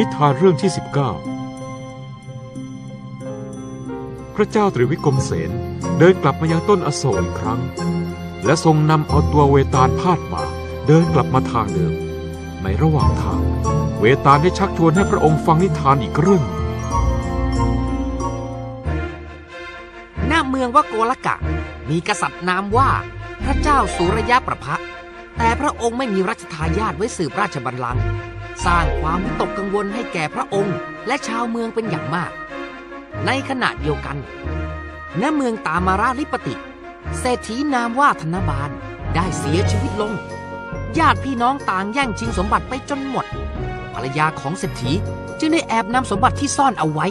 นิทานเรื่องที่ 19 พระเจ้าตรีวิกรมเสนเดินกลับมายังต้นอโศกอีกครั้ง และทรงนำเอาตัวเวตาลพาดบ่าเดินกลับมาทางเดิม ในระหว่างทาง เวตาลได้ชักชวนให้พระองค์ฟังนิทานอีกเรื่องณเมืองวโกลกะ มีกษัตริย์นามว่าพระเจ้าสุรยะประพะแต่พระองค์ไม่มีรัชทายาทไว้สืบราชบัลลังก์ สร้างความวิตกกังวลให้แก่พระองค์ และชาวเมืองเป็นอย่างมาก ในขณะเดียวกันณเมืองตามาราลิปติ เศรษฐีนามว่าธนบาลได้เสียชีวิตลง ญาติพี่น้องต่างแย่งชิงสมบัติไปจนหมด ภรรยาของเศรษฐีจึงได้แอบนำสมบัติที่ซ่อนเอาไว้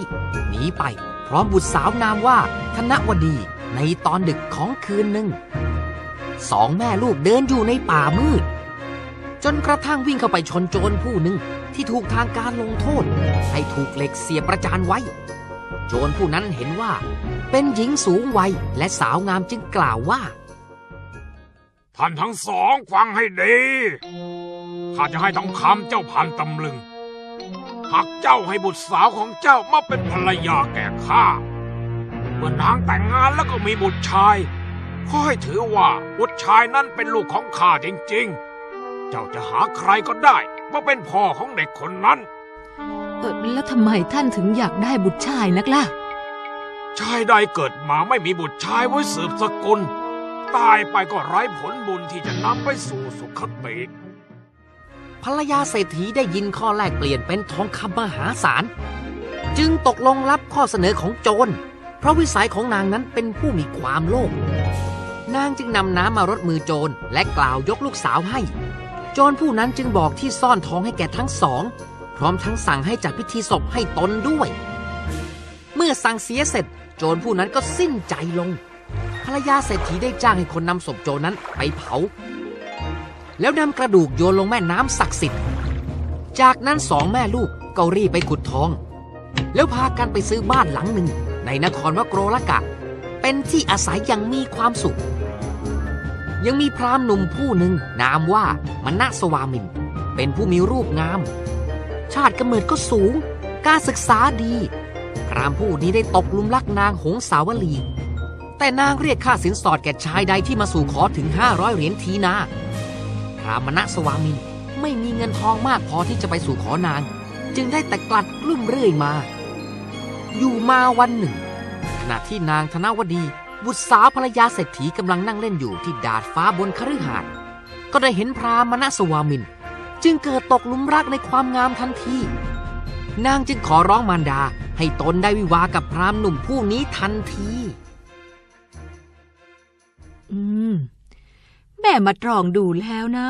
หนีไปพร้อมบุตรสาวนามว่าธนวดีในตอนดึกของคืนหนึ่งสองแม่ลูกเดินอยู่ในป่ามืด จนกระทั่งวิ่งเข้าไปชนโจรผู้หนึ่งที่ถูกทางการลงโทษ ให้ถูกเหล็กเสียประจานไว้ โจรผู้นั้นเห็นว่า เป็นหญิงสูงวัยและสาวงามจึงกล่าวว่า ท่านทั้งสองฟังให้ดีข้าจะให้ทองคำเจ้าพันตำลึงหากเจ้าให้บุตรสาวของเจ้ามาเป็นภรรยาแก่ข้าเมื่อนางแต่งงานแล้วก็มีบุตรชายขอให้ถือว่าบุตรชายนั้นเป็นลูกของข้าจริงๆ เจ้าจะหาใครก็ได้มาเป็นพ่อของเด็กคนนั้น เออแล้วทำไมท่านถึงอยากได้บุตรชายนักล่ะ ชายใดเกิดมาไม่มีบุตรชายไว้สืบสกุล ตายไปก็ไร้ผลบุญที่จะนำไปสู่สุขติภรรยาเศรษฐีได้ยินข้อแลกเปลี่ยนเป็นทองคำมหาศาล จึงตกลงรับข้อเสนอของโจร เพราะวิสัยของนางนั้นเป็นผู้มีความโลภนางจึงนำน้ำมารดมือโจรและกล่าวยกลูกสาวให้โจรผู้นั้นจึงบอกที่ซ่อนทองให้แก่ทั้งสอง พร้อมทั้งสั่งให้จัดพิธีศพให้ตนด้วย เมื่อสั่งเสียเสร็จ โจรผู้นั้นก็สิ้นใจลง ภรรยาเศรษฐีได้จ้างให้คนนำศพโจรนั้นไปเผา แล้วนำกระดูกโยนลงแม่น้ำศักดิ์สิทธิ์ จากนั้นสองแม่ลูกก็รีบไปขุดทอง แล้วพากันไปซื้อบ้านหลังหนึ่งในนครวโกรลกะ เป็นที่อาศัยอย่างมีความสุข ยังมีพราหมณ์หนุ่มผู้หนึ่งนามว่ามณสวามิน เป็นผู้มีรูปงาม ชาติกำเนิดก็สูง การศึกษาดี พราหมณ์ผู้นี้ได้ตกลุมรักนางหงสาวลี แต่นางเรียกค่าสินสอดแก่ชายใดที่มาสู่ขอถึง 500 เหรียญทีนา พรามณสวามินไม่มีเงินทองมากพอที่จะไปสู่ขอนาง จึงได้แต่กลัดกลุ้มเรื่อยมา อยู่มาวันหนึ่งขณะที่นางธนวดี บุตรสาวภรรยาเศรษฐีกำลังนั่งเล่นอยู่ที่ดาดฟ้าบนคฤหาสน์ก็ได้เห็นพรามณสวามิน จึงเกิดตกหลุมรักในความงามทันทีนางจึงขอร้องมารดาให้ตนได้วิวากับพรามหนุ่มผู้นี้ทันที อืม แม่มาตรองดูแล้วนะ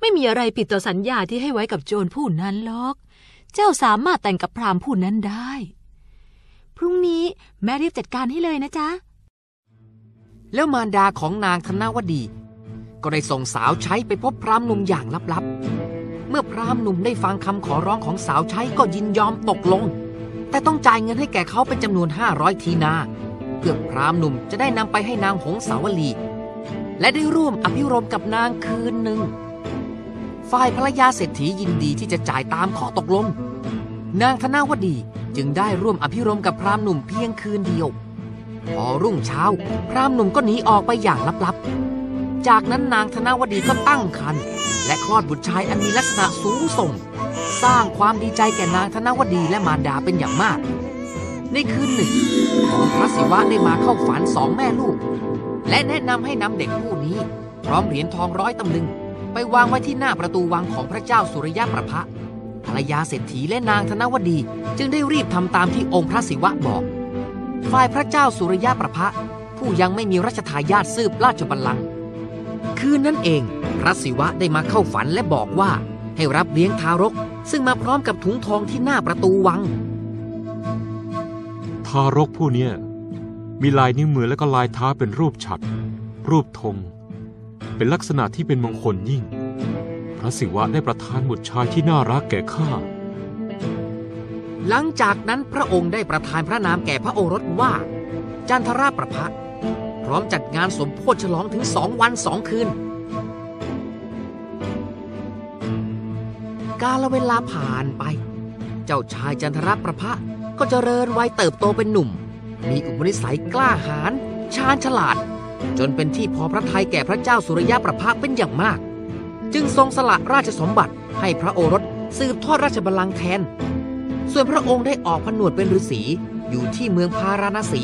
ไม่มีอะไรผิดต่อสัญญาที่ให้ไว้กับโจรผู้นั้นหรอก เจ้าสามารถแต่งกับพรามผู้นั้นได้ พรุ่งนี้แม่รีบจัดการให้เลยนะจ๊ะ แล้วมารดาของนางธนวดี ก็ได้ส่งสาวใช้ไปพบพรามหนุ่มอย่างลับๆ เมื่อพรามหนุ่มได้ฟังคำขอร้องของสาวใช้ก็ยินยอมตกลง แต่ต้องจ่ายเงินให้แก่เขาเป็นจำนวน 500 ทีนา เพื่อพรามหนุ่มจะได้นำไปให้นางหงสาวลี และได้ร่วมอภิรมกับนางคืนหนึ่งฝ่ายภรรยาเศรษฐียินดีที่จะจ่ายตามขอตกลง นางธนาวดีจึงได้ร่วมอภิรมกับพรามหนุ่มเพียงคืนเดียว พอรุ่งเช้า พรามหนุ่มก็หนีออกไปอย่างลับๆ จากนั้นนางธนวดีก็ตั้งครรภ์และคลอดบุตรชายอันมีลักษณะสูงส่ง สร้างความดีใจแก่นางธนวดีและมารดาเป็นอย่างมาก ในคืนหนึ่งองค์พระศิวะได้มาเข้าฝันสองแม่ลูก และแนะนำให้นำเด็กผู้นี้ พร้อมเหรียญทองร้อยตำลึง ไปวางไว้ที่หน้าประตูวังของพระเจ้าสุริยะประพะภรรยาเศรษฐีและนางธนวดี จึงได้รีบทำตามที่องค์พระศิวะบอก ฝ่ายพระเจ้าสุริยะประพะผู้ยังไม่มีรัชทายาทสืบราชบัลลังก์คืนนั้นเองพระศิวะได้มาเข้าฝันและบอกว่าให้รับเลี้ยงทารก ซึ่งมาพร้อมกับถุงทองที่หน้าประตูวัง ทารกผู้นี้มีลายนิ้วมือและก็ลายเท้าเป็นรูปฉัตรรูปธงเป็นลักษณะที่เป็นมงคลยิ่ง พระศิวะได้ประทานบุตรชายที่น่ารักแก่ข้า หลังจากนั้นพระองค์ได้ประทานพระนามแก่พระโอรสว่า จันทราประพะพร้อมจัดงานสมโพธิฉลองถึงสองวันสองคืน กาลเวลาผ่านไป เจ้าชายจันทรประพะก็เจริญวัยเติบโตเป็นหนุ่ม มีอุปนิสัยกล้าหาญชาญฉลาด จนเป็นที่พอพระทัยแก่พระเจ้าสุริยะประภาเป็นอย่างมาก จึงทรงสละราชสมบัติให้พระโอรสสืบทอดราชบัลลังก์แทน ส่วนพระองค์ได้ออกผนวดเป็นฤาษีอยู่ที่เมืองพาราณสี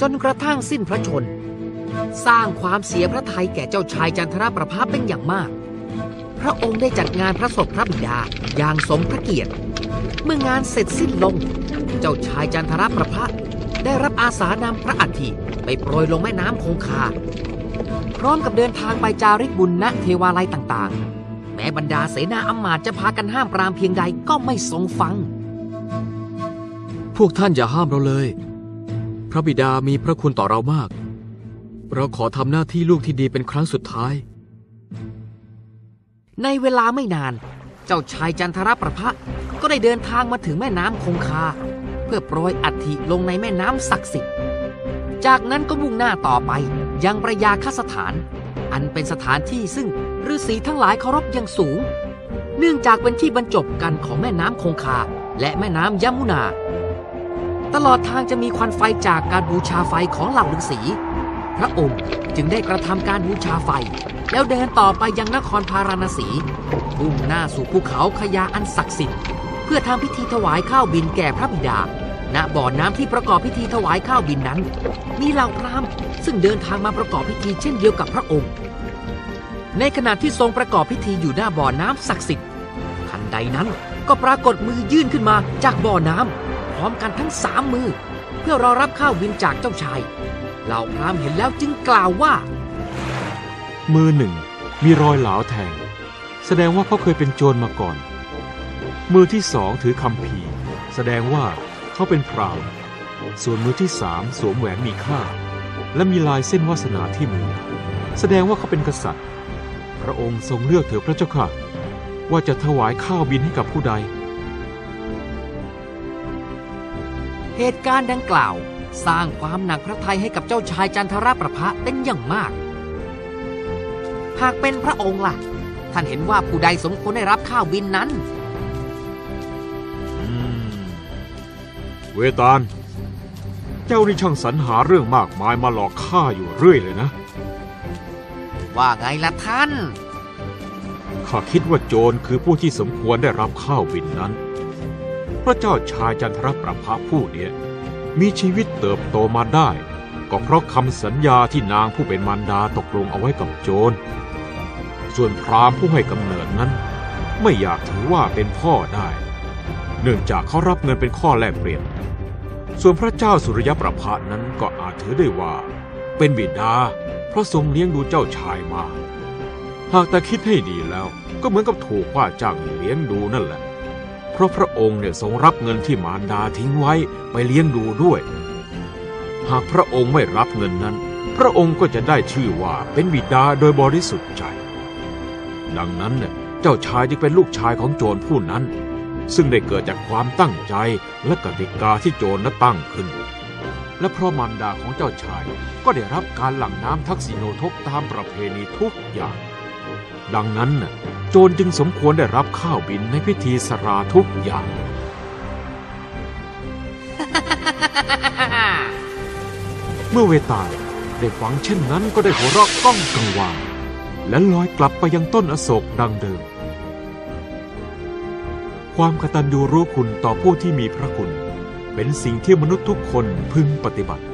จนกระทั่งสิ้นพระชน สร้างความเสียพระทัยแก่เจ้าชายจันทราประภาเป็นอย่างมาก พระองค์ได้จัดงานพระศพพระบิดาอย่างสมพระเกียรติ เมื่องานเสร็จสิ้นลง เจ้าชายจันทราประภาได้รับอาสานำพระอัฐิไปโปรยลงแม่น้ำคงคา พร้อมกับเดินทางไปจาริกบุญณเทวาลัยต่างๆ แม้บรรดาเสนาอำมาตย์จะพากันห้ามปรามเพียงใดก็ไม่ทรงฟัง พวกท่านอย่าห้ามเราเลย พระบิดามีพระคุณต่อเรามาก เราขอทำหน้าที่ลูกที่ดีเป็นครั้งสุดท้าย ในเวลาไม่นาน เจ้าชายจันทรประภะก็ได้เดินทางมาถึงแม่น้ำคงคา เพื่อโปรยอัฐิลงในแม่น้ำศักดิ์สิทธิ์ จากนั้นก็มุ่งหน้าต่อไปยังประยาคสถาน อันเป็นสถานที่ซึ่งฤาษีทั้งหลายเคารพอย่างสูง เนื่องจากเป็นที่บรรจบกันของแม่น้ำคงคาและแม่น้ำยมุนา ตลอดทางจะมีควันไฟจากการบูชาไฟของเหล่าฤาษีพระองค์จึงได้กระทำการบูชาไฟ แล้วเดินต่อไปยังนครพาราณสีมุ่งหน้าสู่ภูเขาขยาอันศักดิ์สิทธิ์ เพื่อทำพิธีถวายข้าวบินแก่พระบิดา ณ บ่อน้ำที่ประกอบพิธีถวายข้าวบินนั้น มีเหล่าพราหมณ์ซึ่งเดินทางมาประกอบพิธีเช่นเดียวกับพระองค์ ในขณะที่ทรงประกอบพิธีอยู่หน้าบ่อน้ำศักดิ์สิทธิ์ทันใดนั้นก็ปรากฏมือยื่นขึ้นมาจากบ่อน้ำ พร้อมกันทั้งสามมือ เพื่อรอรับข้าวบินจากเจ้าชาย เหล่าพรามเห็นแล้วจึงกล่าวว่า มือหนึ่งมีรอยเหลาแทง แสดงว่าเขาเคยเป็นโจรมาก่อน มือที่สองถือคำพีแสดงว่าเขาเป็นพราวส่วนมือที่สามสวมแหวนมีค่า และมีลายเส้นวาสนาที่มือ แสดงว่าเขาเป็นกษัตริย์ พระองค์ทรงเลือกเถิดพระเจ้าค่ะ ว่าจะถวายข้าวบินให้กับผู้ใด เหตุการณ์ดังกล่าว สร้างความหนักพระทัยให้กับเจ้าชายจันทรประภะเป็นอย่างมาก หากเป็นพระองค์ล่ะ ท่านเห็นว่าผู้ใดสมควรได้รับข้าวบินนั้นอืมเวตาล เจ้านี่ช่างสรรหาเรื่องมากมายมาหลอกข้าอยู่เรื่อยเลยนะ ว่าไงล่ะท่าน ข้าคิดว่าโจรคือผู้ที่สมควรได้รับข้าวบินนั้น พระเจ้าชายจันทรประภาผู้เนี้ยมีชีวิตเติบโตมาได้ ก็เพราะคำสัญญาที่นางผู้เป็นมารดาตกลงเอาไว้กับโจร ส่วนพราหมณ์ผู้ให้กำเนิดนั้น ไม่อยากถือว่าเป็นพ่อได้ เนื่องจากเขารับเงินเป็นข้อแลกเปลี่ยน ส่วนพระเจ้าสุริยประภานั้นก็อาจถือได้ว่า เป็นบิดาเพราะทรงเลี้ยงดูเจ้าชายมา หากแต่คิดให้ดีแล้วก็เหมือนกับถูกว่าจ้างเลี้ยงดูนั่นแหละ เพราะพระองค์เนี่ยทรงรับเงินที่มารดาทิ้งไว้ไปเลี้ยงดูด้วย หากพระองค์ไม่รับเงินนั้น พระองค์ก็จะได้ชื่อว่าเป็นบิดาโดยบริสุทธิ์ใจ ดังนั้นเนี่ยเจ้าชายจึงเป็นลูกชายของโจรผู้นั้น ซึ่งได้เกิดจากความตั้งใจและกติกาที่โจรนั้นตั้งขึ้น และเพราะมารดาของเจ้าชายก็ได้รับการหลั่งน้ำทักษิโนทกตามประเพณีทุกอย่าง ดังนั้นน่ะ จรจึงสมควรได้รับข้าวบินในพิธีสราทุกอย่าง เมื่อเวตาลได้ฟังเช่นนั้นก็ได้หัวเราะก้องกังวานและลอยกลับไปยังต้นอโศกดังเดิม ความกตัญญูรู้คุณต่อผู้ที่มีพระคุณ เป็นสิ่งที่มนุษย์ทุกคนพึงปฏิบัติ